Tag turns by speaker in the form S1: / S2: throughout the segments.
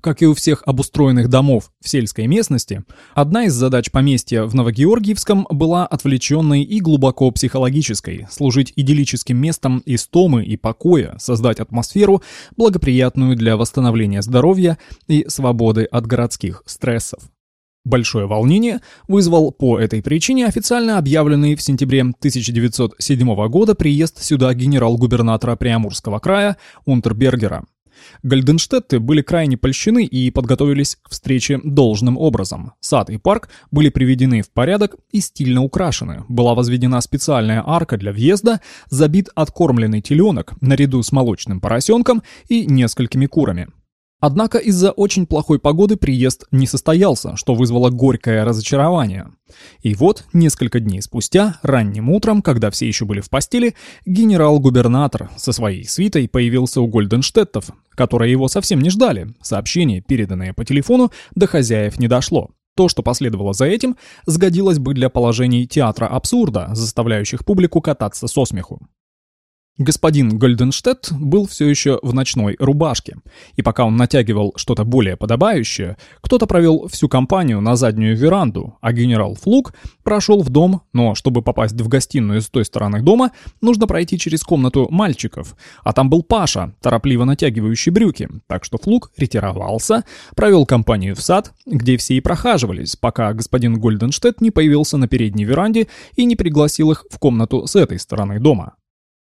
S1: Как и у всех обустроенных домов в сельской местности, одна из задач поместья в Новогеоргиевском была отвлеченной и глубоко психологической, служить идиллическим местом истомы и покоя, создать атмосферу, благоприятную для восстановления здоровья и свободы от городских стрессов. Большое волнение вызвал по этой причине официально объявленный в сентябре 1907 года приезд сюда генерал-губернатора Приамурского края Унтербергера. Гальденштетты были крайне польщены и подготовились к встрече должным образом. Сад и парк были приведены в порядок и стильно украшены. Была возведена специальная арка для въезда, забит откормленный теленок наряду с молочным поросенком и несколькими курами. Однако из-за очень плохой погоды приезд не состоялся, что вызвало горькое разочарование. И вот, несколько дней спустя, ранним утром, когда все еще были в постели, генерал-губернатор со своей свитой появился у Гольденштеттов, которые его совсем не ждали. Сообщение, переданное по телефону, до хозяев не дошло. То, что последовало за этим, сгодилось бы для положений театра абсурда, заставляющих публику кататься со смеху. Господин Гольденштедт был все еще в ночной рубашке, и пока он натягивал что-то более подобающее, кто-то провел всю компанию на заднюю веранду, а генерал Флук прошел в дом, но чтобы попасть в гостиную с той стороны дома, нужно пройти через комнату мальчиков, а там был Паша, торопливо натягивающий брюки, так что Флук ретировался, провел компанию в сад, где все и прохаживались, пока господин Гольденштедт не появился на передней веранде и не пригласил их в комнату с этой стороны дома.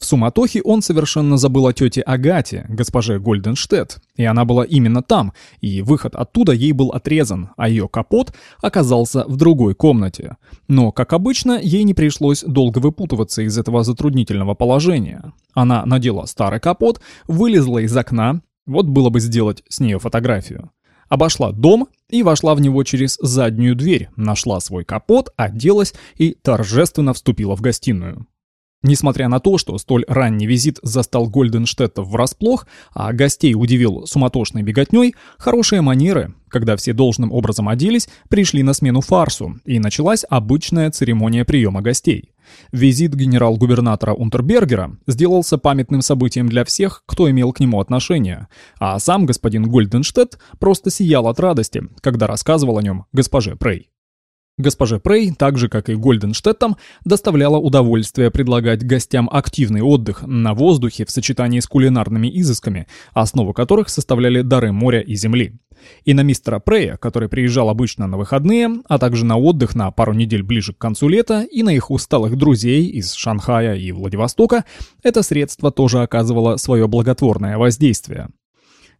S1: В суматохе он совершенно забыл о тете Агате, госпоже Гольденштедт, и она была именно там, и выход оттуда ей был отрезан, а ее капот оказался в другой комнате. Но, как обычно, ей не пришлось долго выпутываться из этого затруднительного положения. Она надела старый капот, вылезла из окна, вот было бы сделать с нее фотографию. Обошла дом и вошла в него через заднюю дверь, нашла свой капот, оделась и торжественно вступила в гостиную. Несмотря на то, что столь ранний визит застал Гольденштеттов врасплох, а гостей удивил суматошной беготней, хорошие манеры, когда все должным образом оделись, пришли на смену фарсу, и началась обычная церемония приема гостей. Визит генерал-губернатора Унтербергера сделался памятным событием для всех, кто имел к нему отношение, а сам господин Гольденштедт просто сиял от радости, когда рассказывал о нем госпоже Прей. Госпоже Прей, так же как и Гольденштеттам, доставляло удовольствие предлагать гостям активный отдых на воздухе в сочетании с кулинарными изысками, основу которых составляли дары моря и земли. И на мистера Прея, который приезжал обычно на выходные, а также на отдых на пару недель ближе к концу лета, и на их усталых друзей из Шанхая и Владивостока, это средство тоже оказывало свое благотворное воздействие.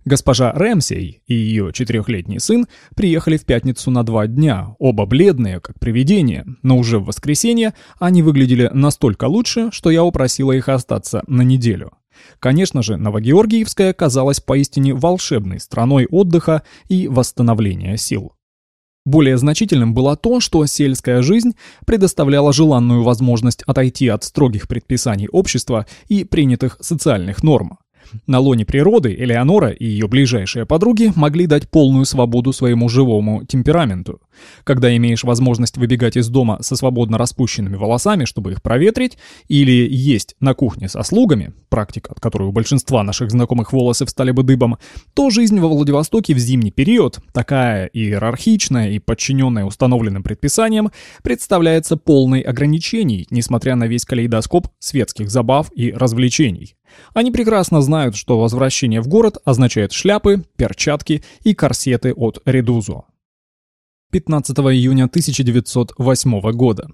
S1: Госпожа Рэмсей и ее четырехлетний сын приехали в пятницу на два дня, оба бледные, как привидения, но уже в воскресенье они выглядели настолько лучше, что я упросила их остаться на неделю. Конечно же, Новогеоргиевская казалась поистине волшебной страной отдыха и восстановления сил. Более значительным было то, что сельская жизнь предоставляла желанную возможность отойти от строгих предписаний общества и принятых социальных норм. На лоне природы Элеонора и ее ближайшие подруги могли дать полную свободу своему живому темпераменту. Когда имеешь возможность выбегать из дома со свободно распущенными волосами, чтобы их проветрить, или есть на кухне со слугами, практика, от которой у большинства наших знакомых волосы встали бы дыбом, то жизнь во Владивостоке в зимний период, такая иерархичная и подчиненная установленным предписаниям, представляется полной ограничений, несмотря на весь калейдоскоп светских забав и развлечений. Они прекрасно знают, что возвращение в город означает шляпы, перчатки и корсеты от Редузо. 15 июня 1908 года.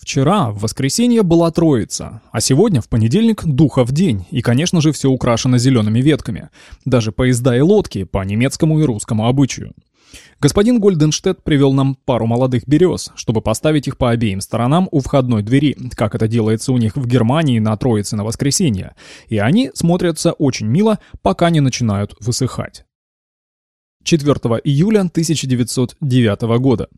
S1: Вчера, в воскресенье, была Троица, а сегодня, в понедельник, Духов день, и, конечно же, все украшено зелеными ветками. Даже поезда и лодки по немецкому и русскому обычаю. Господин Гольденштедт привел нам пару молодых берез, чтобы поставить их по обеим сторонам у входной двери, как это делается у них в Германии на Троице на воскресенье, и они смотрятся очень мило, пока не начинают высыхать. 4 июля 1909 года.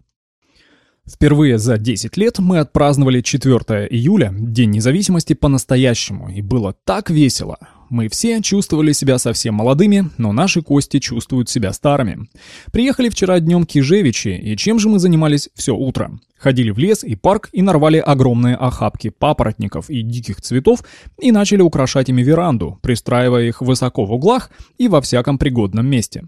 S1: Впервые за 10 лет мы отпраздновали 4 июля, День независимости по-настоящему, и было так весело. Мы все чувствовали себя совсем молодыми, но наши кости чувствуют себя старыми. Приехали вчера днем к Ежевичи, и чем же мы занимались все утро? Ходили в лес и парк и нарвали огромные охапки папоротников и диких цветов и начали украшать ими веранду, пристраивая их высоко в углах и во всяком пригодном месте.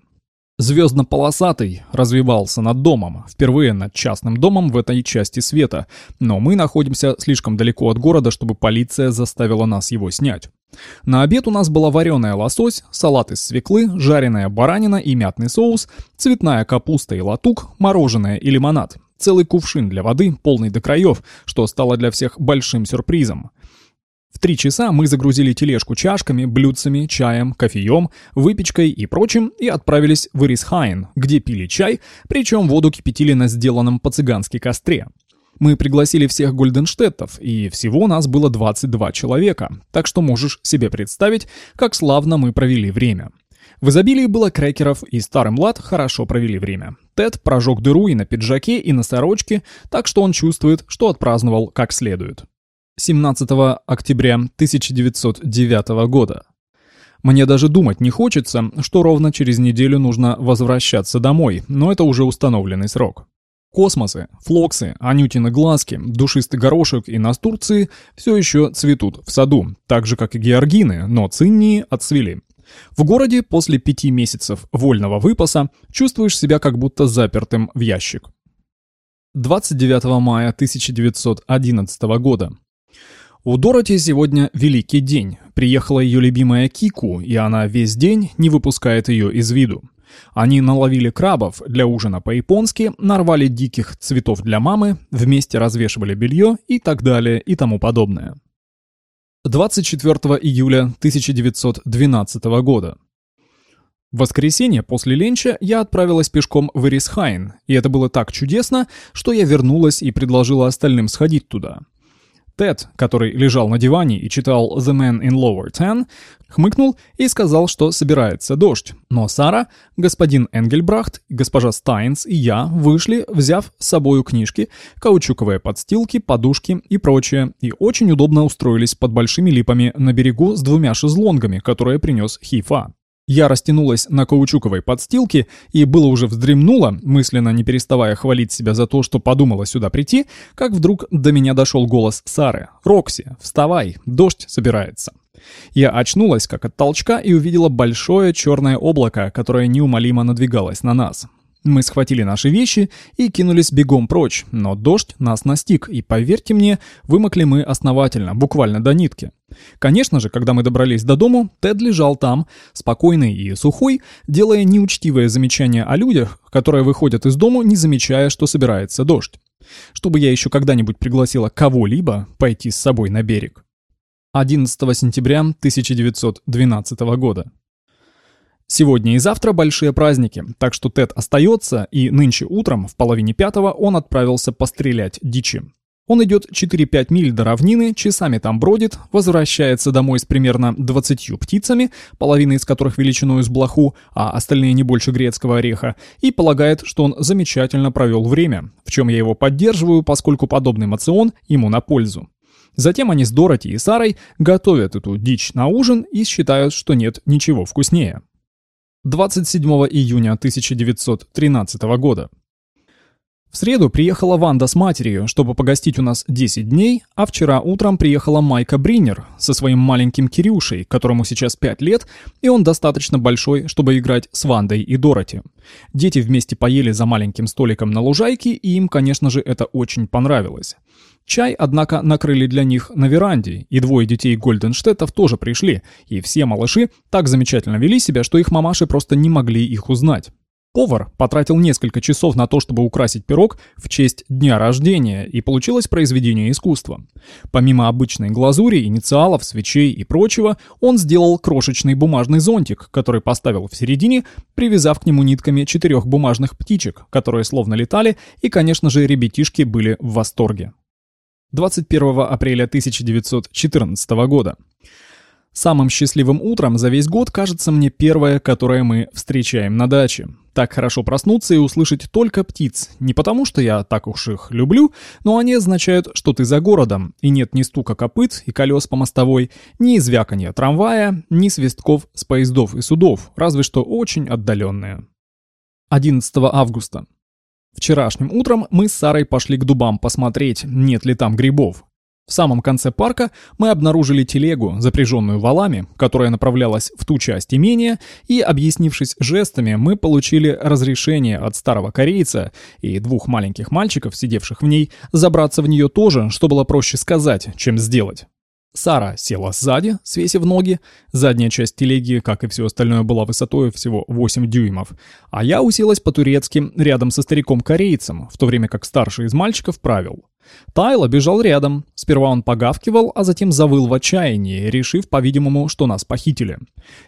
S1: Звездно-полосатый развивался над домом, впервые над частным домом в этой части света, но мы находимся слишком далеко от города, чтобы полиция заставила нас его снять. На обед у нас была вареная лосось, салат из свеклы, жареная баранина и мятный соус, цветная капуста и латук, мороженое и лимонад, целый кувшин для воды, полный до краев, что стало для всех большим сюрпризом. В три часа мы загрузили тележку чашками, блюдцами, чаем, кофеем, выпечкой и прочим и отправились в Ирисхайн, где пили чай, причем воду кипятили на сделанном по-цыгански костре. Мы пригласили всех гольденштеттов, и всего нас было 22 человека, так что можешь себе представить, как славно мы провели время. В изобилии было крекеров, и старый млад хорошо провели время. Тед прожег дыру и на пиджаке, и на сорочке, так что он чувствует, что отпраздновал как следует. 17 октября 1909 года. Мне даже думать не хочется, что ровно через неделю нужно возвращаться домой, но это уже установленный срок. Космосы, флоксы, анютины глазки, душистый горошек и настурции все еще цветут в саду, так же как и георгины, но циннии отцвели. В городе после пяти месяцев вольного выпаса чувствуешь себя как будто запертым в ящик. 29 мая 1911 года. У Дороти сегодня великий день. Приехала ее любимая Кику, и она весь день не выпускает ее из виду. Они наловили крабов для ужина по-японски, нарвали диких цветов для мамы, вместе развешивали белье и так далее и тому подобное. 24 июля 1912 года. В воскресенье после ленча я отправилась пешком в Эрисхайн, и это было так чудесно, что я вернулась и предложила остальным сходить туда. Тед, который лежал на диване и читал «The Man in Lower Ten», хмыкнул и сказал, что собирается дождь. Но Сара, господин Энгельбрахт, госпожа Стайнс и я вышли, взяв с собою книжки, каучуковые подстилки, подушки и прочее, и очень удобно устроились под большими липами на берегу с двумя шезлонгами, которые принес Хифа. Я растянулась на каучуковой подстилке и было уже вздремнула, мысленно не переставая хвалить себя за то, что подумала сюда прийти, как вдруг до меня дошел голос Сары. «Рокси, вставай, дождь собирается». Я очнулась как от толчка и увидела большое черное облако, которое неумолимо надвигалось на нас. Мы схватили наши вещи и кинулись бегом прочь, но дождь нас настиг, и, поверьте мне, вымокли мы основательно, буквально до нитки. Конечно же, когда мы добрались до дому, Тед лежал там, спокойный и сухой, делая неучтивое замечание о людях, которые выходят из дому, не замечая, что собирается дождь. Чтобы я еще когда-нибудь пригласила кого-либо пойти с собой на берег. 11 сентября 1912 года. Сегодня и завтра большие праздники, так что Тед остается, и нынче утром, в половине пятого, он отправился пострелять дичи. Он идет 4-5 миль до равнины, часами там бродит, возвращается домой с примерно 20 птицами, половина из которых величиной с блоху, а остальные не больше грецкого ореха, и полагает, что он замечательно провел время, в чем я его поддерживаю, поскольку подобный мацион ему на пользу. Затем они с Дороти и Сарой готовят эту дичь на ужин и считают, что нет ничего вкуснее. 27 июня 1913 года. В среду приехала Ванда с матерью, чтобы погостить у нас 10 дней, а вчера утром приехала Майка Бринер со своим маленьким Кирюшей, которому сейчас 5 лет, и он достаточно большой, чтобы играть с Вандой и Дороти. Дети вместе поели за маленьким столиком на лужайке, и им, конечно же, это очень понравилось. Чай, однако, накрыли для них на веранде, и двое детей Гольденштеттов тоже пришли, и все малыши так замечательно вели себя, что их мамаши просто не могли их узнать. Повар потратил несколько часов на то, чтобы украсить пирог в честь дня рождения, и получилось произведение искусства. Помимо обычной глазури, инициалов, свечей и прочего, он сделал крошечный бумажный зонтик, который поставил в середине, привязав к нему нитками четырех бумажных птичек, которые словно летали, и, конечно же, ребятишки были в восторге. 21 апреля 1914 года. Самым счастливым утром за весь год кажется мне первое, которое мы встречаем на даче. Так хорошо проснуться и услышать только птиц. Не потому, что я так уж их люблю, но они означают, что ты за городом, и нет ни стука копыт и колес по мостовой, ни звяканья трамвая, ни свистков с поездов и судов, разве что очень отдаленные. 11 августа. Вчерашним утром мы с Сарой пошли к дубам посмотреть, нет ли там грибов. В самом конце парка мы обнаружили телегу, запряженную валами, которая направлялась в ту часть имения, и, объяснившись жестами, мы получили разрешение от старого корейца и двух маленьких мальчиков, сидевших в ней, забраться в нее тоже, что было проще сказать, чем сделать. Сара села сзади, свесив ноги. Задняя часть телеги, как и все остальное, была высотой всего 8 дюймов. А я уселась по-турецки рядом со стариком-корейцем, в то время как старший из мальчиков правил. Тайло бежал рядом. Сперва он погавкивал, а затем завыл в отчаянии, решив, по-видимому, что нас похитили.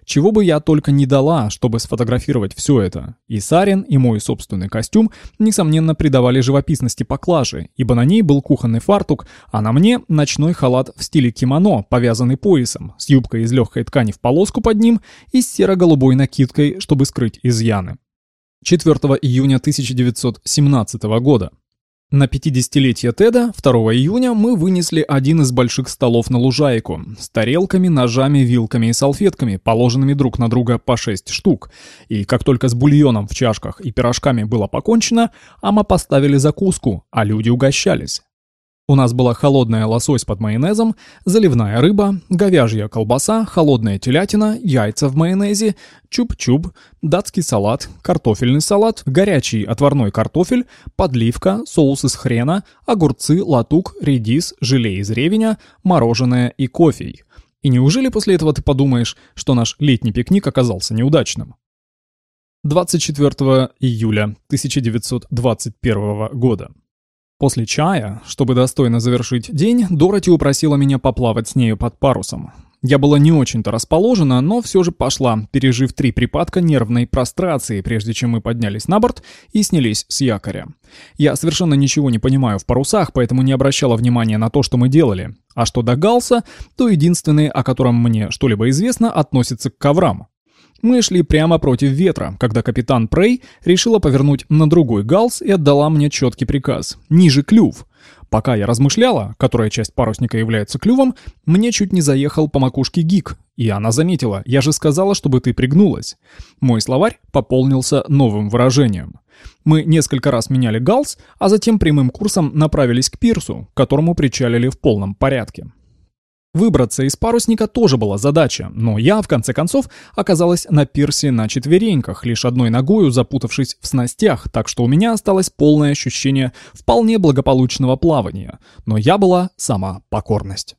S1: Чего бы я только не дала, чтобы сфотографировать все это. И Сарин, и мой собственный костюм, несомненно, придавали живописности поклажи, ибо на ней был кухонный фартук, а на мне ночной халат в стиле кимоно, повязанный поясом, с юбкой из легкой ткани в полоску под ним и с серо-голубой накидкой, чтобы скрыть изъяны. 4 июня 1917 года. На 50-летие Теда 2 июня мы вынесли один из больших столов на лужайку с тарелками, ножами, вилками и салфетками, положенными друг на друга по 6 штук. И как только с бульоном в чашках и пирожками было покончено, ама поставили закуску, а люди угощались. У нас была холодная лосось под майонезом, заливная рыба, говяжья колбаса, холодная телятина, яйца в майонезе, чуб-чуб, датский салат, картофельный салат, горячий отварной картофель, подливка, соус из хрена, огурцы, латук, редис, желе из ревеня, мороженое и кофе. И неужели после этого ты подумаешь, что наш летний пикник оказался неудачным? 24 июля 1921 года. После чая, чтобы достойно завершить день, Дороти упросила меня поплавать с нею под парусом. Я была не очень-то расположена, но все же пошла, пережив три припадка нервной прострации, прежде чем мы поднялись на борт и снялись с якоря. Я совершенно ничего не понимаю в парусах, поэтому не обращала внимания на то, что мы делали. А что до галса, то единственный, о котором мне что-либо известно, относится к коврам. Мы шли прямо против ветра, когда капитан Прей решила повернуть на другой галс и отдала мне четкий приказ – ниже клюв. Пока я размышляла, которая часть парусника является клювом, мне чуть не заехал по макушке гик, и она заметила, я же сказала, чтобы ты пригнулась. Мой словарь пополнился новым выражением. Мы несколько раз меняли галс, а затем прямым курсом направились к пирсу, к которому причалили в полном порядке. Выбраться из парусника тоже была задача, но я, в конце концов, оказалась на пирсе на четвереньках, лишь одной ногою запутавшись в снастях, так что у меня осталось полное ощущение вполне благополучного плавания, но я была сама покорность.